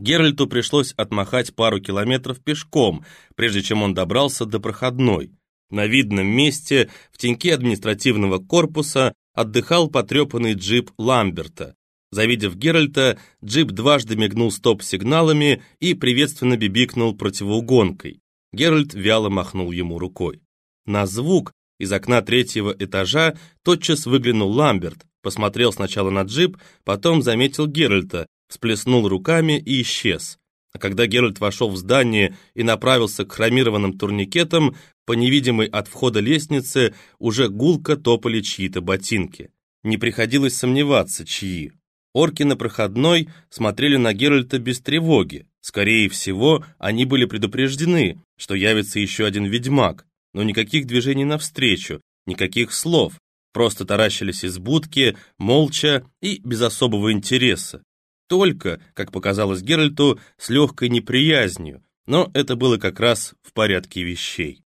Геральту пришлось отмахать пару километров пешком, прежде чем он добрался до проходной. На видном месте, в теньке административного корпуса, отдыхал потрепанный джип Ламберта. Завидев Геральта, джип дважды мигнул стоп-сигналами и приветственно бибикнул противоугонкой. Геральт вяло махнул ему рукой. На звук из окна третьего этажа тотчас выглянул Ламберт, посмотрел сначала на джип, потом заметил Геральта, всплеснул руками и исчез. А когда Геральт вошел в здание и направился к хромированным турникетам, по невидимой от входа лестнице уже гулко топали чьи-то ботинки. Не приходилось сомневаться, чьи. Орки на проходной смотрели на Геральта без тревоги. Скорее всего, они были предупреждены, что явится еще один ведьмак, но никаких движений навстречу, никаких слов, просто таращились из будки, молча и без особого интереса. Только, как показалось Геральту, с легкой неприязнью, но это было как раз в порядке вещей.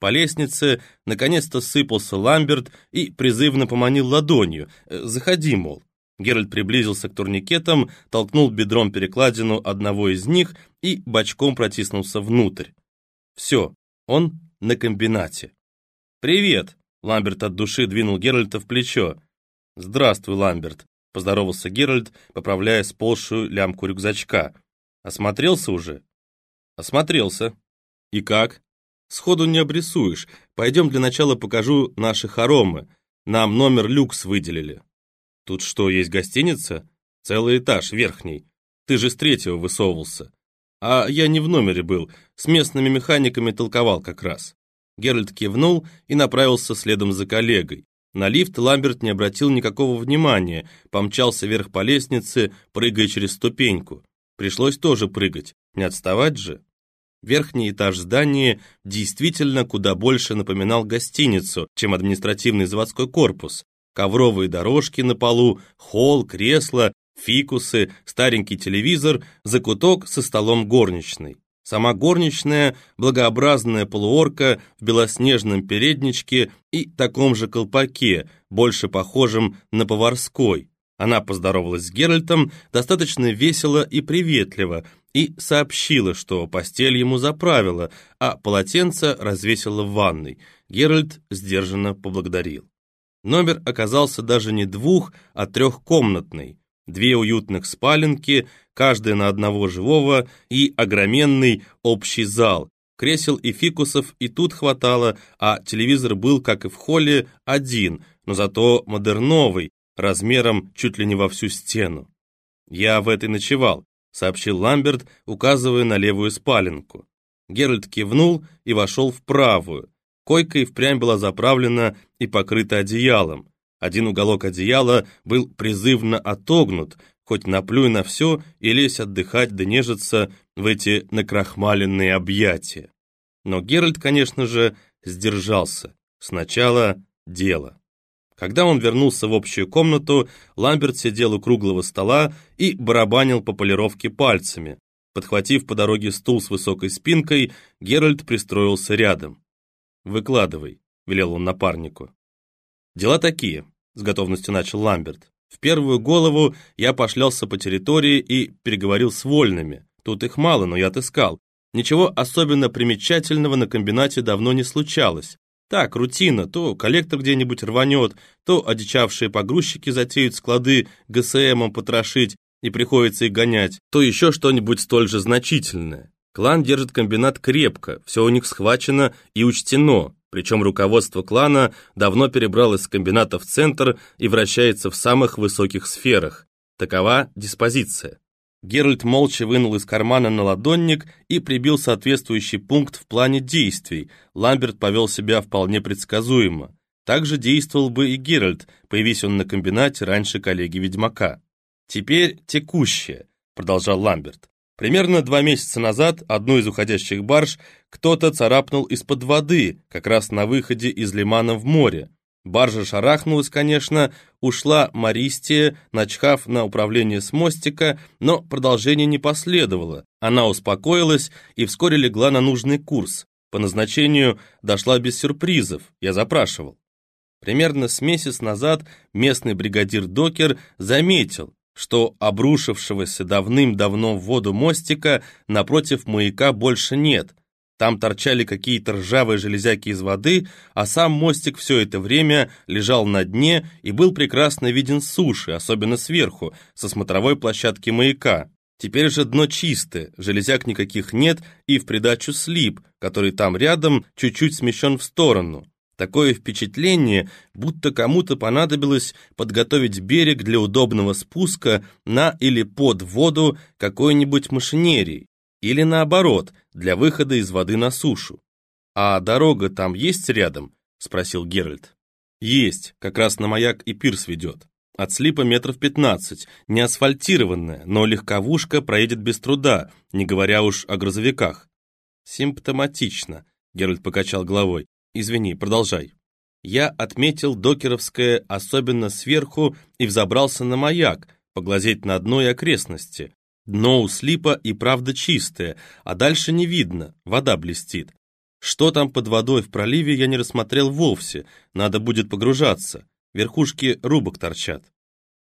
По лестнице наконец-то сыпался Ламберт и призывно поманил ладонью. «Э, «Заходи, мол». Геральт приблизился к турникетам, толкнул бедром перекладину одного из них и бочком протиснулся внутрь. Все, он на комбинате. «Привет!» — Ламберт от души двинул Геральта в плечо. «Здравствуй, Ламберт», — поздоровался Геральт, поправляя сползшую лямку рюкзачка. «Осмотрелся уже?» «Осмотрелся. И как?» «Сходу не обрисуешь. Пойдем для начала покажу наши хоромы. Нам номер люкс выделили». «Тут что, есть гостиница?» «Целый этаж, верхний. Ты же с третьего высовывался». «А я не в номере был, с местными механиками толковал как раз». Геральт кивнул и направился следом за коллегой. На лифт Ламберт не обратил никакого внимания, помчался вверх по лестнице, прыгая через ступеньку. Пришлось тоже прыгать, не отставать же. Верхний этаж здания действительно куда больше напоминал гостиницу, чем административный заводской корпус. Ковровые дорожки на полу, холл, кресла, фикусы, старенький телевизор, закуток со столом горничной. Сама горничная, благообразная полуорка в белоснежном передничке и таком же колпаке, больше похожем на поварской. Она поздоровалась с Геральтом достаточно весело и приветливо и сообщила, что постель ему заправила, а полотенце развесила в ванной. Геральт сдержанно поблагодарил. Номер оказался даже не двух, а трехкомнатный. Две уютных спаленки, каждая на одного живого, и огроменный общий зал. Кресел и фикусов и тут хватало, а телевизор был, как и в холле, один, но зато модерновый, размером чуть ли не во всю стену. «Я в этой ночевал», — сообщил Ламберт, указывая на левую спаленку. Геральт кивнул и вошел в правую. Койка и впрямь была заправлена и покрыта одеялом. Один уголок одеяла был призывно отогнут, хоть наплюй на все и лезь отдыхать да нежиться в эти накрахмаленные объятия. Но Геральт, конечно же, сдержался. Сначала дело. Когда он вернулся в общую комнату, Ламберт сидел у круглого стола и барабанил по полировке пальцами. Подхватив по дороге стул с высокой спинкой, Геральт пристроился рядом. «Выкладывай», — велел он напарнику. «Дела такие. — с готовностью начал Ламберт. «В первую голову я пошлялся по территории и переговорил с вольными. Тут их мало, но я отыскал. Ничего особенно примечательного на комбинате давно не случалось. Так, рутина, то коллектор где-нибудь рванет, то одичавшие погрузчики затеют склады ГСМом потрошить и приходится их гонять, то еще что-нибудь столь же значительное. Клан держит комбинат крепко, все у них схвачено и учтено, причем руководство клана давно перебралось с комбината в центр и вращается в самых высоких сферах. Такова диспозиция. Геральт молча вынул из кармана на ладонник и прибил соответствующий пункт в плане действий. Ламберт повел себя вполне предсказуемо. Так же действовал бы и Геральт, появись он на комбинате раньше коллеги-ведьмака. «Теперь текущее», — продолжал Ламберт. Примерно два месяца назад одну из уходящих барж кто-то царапнул из-под воды, как раз на выходе из лимана в море. Баржа шарахнулась, конечно, ушла Маристия, начхав на управление с мостика, но продолжение не последовало. Она успокоилась и вскоре легла на нужный курс. По назначению дошла без сюрпризов, я запрашивал. Примерно с месяц назад местный бригадир Докер заметил, что обрушившегося давным-давно в воду мостика напротив маяка больше нет. Там торчали какие-то ржавые железяки из воды, а сам мостик все это время лежал на дне и был прекрасно виден с суши, особенно сверху, со смотровой площадки маяка. Теперь же дно чистое, железяк никаких нет и в придачу слип, который там рядом чуть-чуть смещен в сторону. Такое впечатление, будто кому-то понадобилось подготовить берег для удобного спуска на или под воду какой-нибудь машинерии, или наоборот, для выхода из воды на сушу. «А дорога там есть рядом?» — спросил Геральт. «Есть, как раз на маяк и пирс ведет. От слипа метров пятнадцать, не асфальтированная, но легковушка проедет без труда, не говоря уж о грузовиках». «Симптоматично», — Геральт покачал головой. Извини, продолжай. Я отметил докеровское особенно сверху и взобрался на маяк, поглазеть на дно и окрестности. Дно у слипа и правда чистое, а дальше не видно, вода блестит. Что там под водой в проливе, я не рассмотрел вовсе, надо будет погружаться. Верхушки рубок торчат.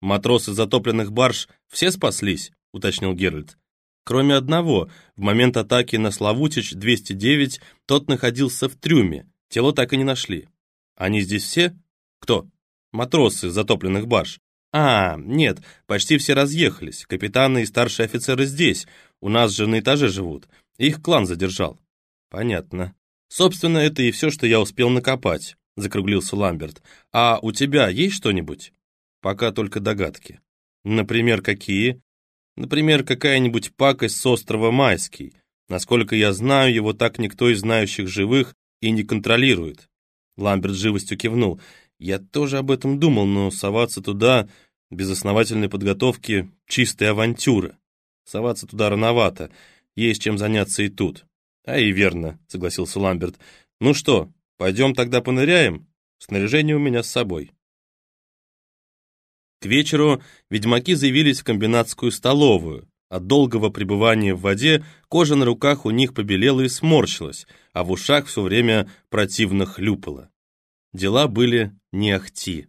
Матросы затопленных барж все спаслись, уточнил Геральт. Кроме одного, в момент атаки на Славутич-209 тот находился в трюме, Тело так и не нашли. Они здесь все? Кто? Матросы затопленных барж. А, нет, почти все разъехались. Капитаны и старшие офицеры здесь. У нас же на этаже живут. Их клан задержал. Понятно. Собственно, это и все, что я успел накопать, закруглился Ламберт. А у тебя есть что-нибудь? Пока только догадки. Например, какие? Например, какая-нибудь пакость с острова Майский. Насколько я знаю, его так никто из знающих живых и не контролирует. Ламберт живостью кивнул. Я тоже об этом думал, но соваться туда без основательной подготовки — чистая авантюра. Соваться туда рановато, есть чем заняться и тут. А и верно, согласился Ламберт. Ну что, пойдем тогда поныряем? Снаряжение у меня с собой. К вечеру ведьмаки заявились в комбинатскую столовую, от долгого пребывания в воде кожа на руках у них побелела и сморщилась, а в ушах все время противно хлюпало. Дела были не ахти.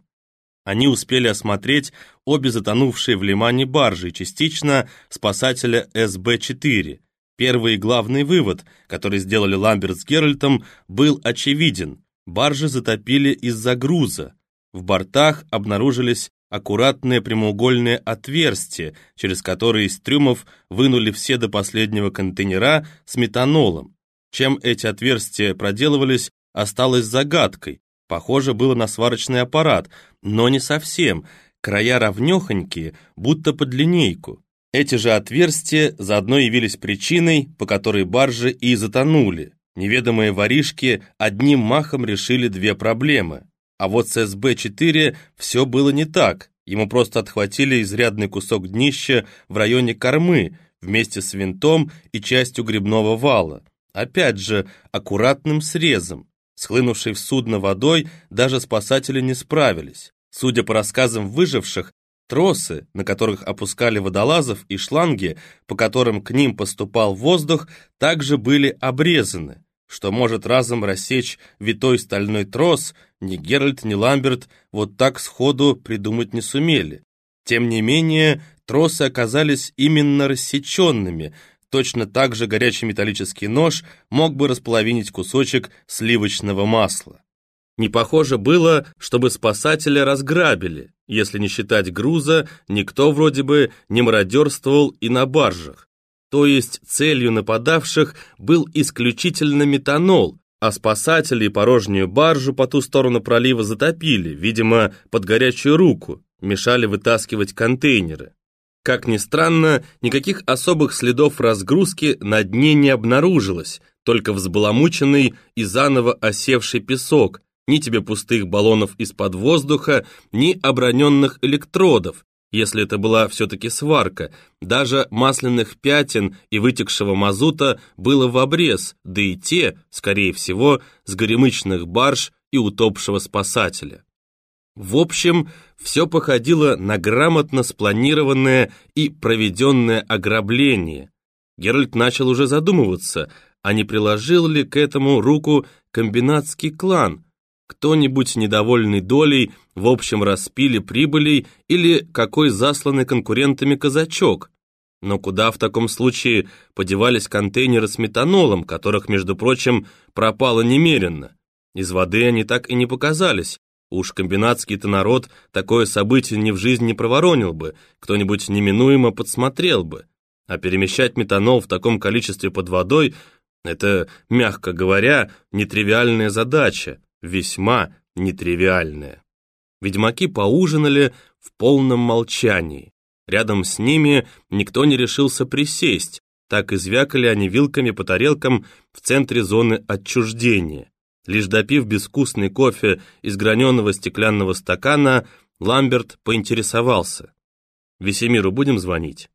Они успели осмотреть обе затонувшие в лимане баржи, частично спасателя СБ-4. Первый и главный вывод, который сделали Ламберт с Геральтом, был очевиден. Баржи затопили из-за груза. В бортах обнаружились аккуратное прямоугольное отверстие, через которое из трюмов вынули все до последнего контейнера с метанолом. Чем эти отверстия проделывались, осталось загадкой. Похоже было на сварочный аппарат, но не совсем. Края ровнёхонькие, будто под линейку. Эти же отверстия заодно явились причиной, по которой баржи и затонули. Неведомые воришки одним махом решили две проблемы. А вот с СБ-4 все было не так. Ему просто отхватили изрядный кусок днища в районе кормы вместе с винтом и частью грибного вала. Опять же, аккуратным срезом. Схлынувшей в судно водой даже спасатели не справились. Судя по рассказам выживших, тросы, на которых опускали водолазов, и шланги, по которым к ним поступал воздух, также были обрезаны что может разом рассечь витой стальной трос, ни Геральт, ни Ламберт вот так сходу придумать не сумели. Тем не менее, тросы оказались именно рассеченными, точно так же горячий металлический нож мог бы располовинить кусочек сливочного масла. Не похоже было, чтобы спасателя разграбили, если не считать груза, никто вроде бы не мародерствовал и на баржах. То есть целью нападавших был исключительно метанол, а спасатели порожнюю баржу по ту сторону пролива затопили, видимо, под горячую руку, мешали вытаскивать контейнеры. Как ни странно, никаких особых следов разгрузки на дне не обнаружилось, только взбаламученный и заново осевший песок, ни тебе пустых баллонов из-под воздуха, ни оброненных электродов, если это была все-таки сварка. Даже масляных пятен и вытекшего мазута было в обрез, да и те, скорее всего, с горемычных барж и утопшего спасателя. В общем, все походило на грамотно спланированное и проведенное ограбление. Геральт начал уже задумываться, а не приложил ли к этому руку комбинатский клан. Кто-нибудь недовольный долей в общем распиле прибылей или какой засланный конкурентами казачок. Но куда в таком случае подевались контейнеры с метанолом, которых, между прочим, пропало немеренно? Из воды они так и не показались. Уж комбинатский-то народ такое событие ни в жизнь не проворонил бы, кто-нибудь неминуемо подсмотрел бы. А перемещать метанол в таком количестве под водой – это, мягко говоря, нетривиальная задача, весьма нетривиальная. Ведьмаки поужинали в полном молчании. Рядом с ними никто не решился присесть, так извякали они вилками по тарелкам в центре зоны отчуждения. Лишь допив безвкусный кофе из граненого стеклянного стакана, Ламберт поинтересовался. «Весемиру будем звонить?»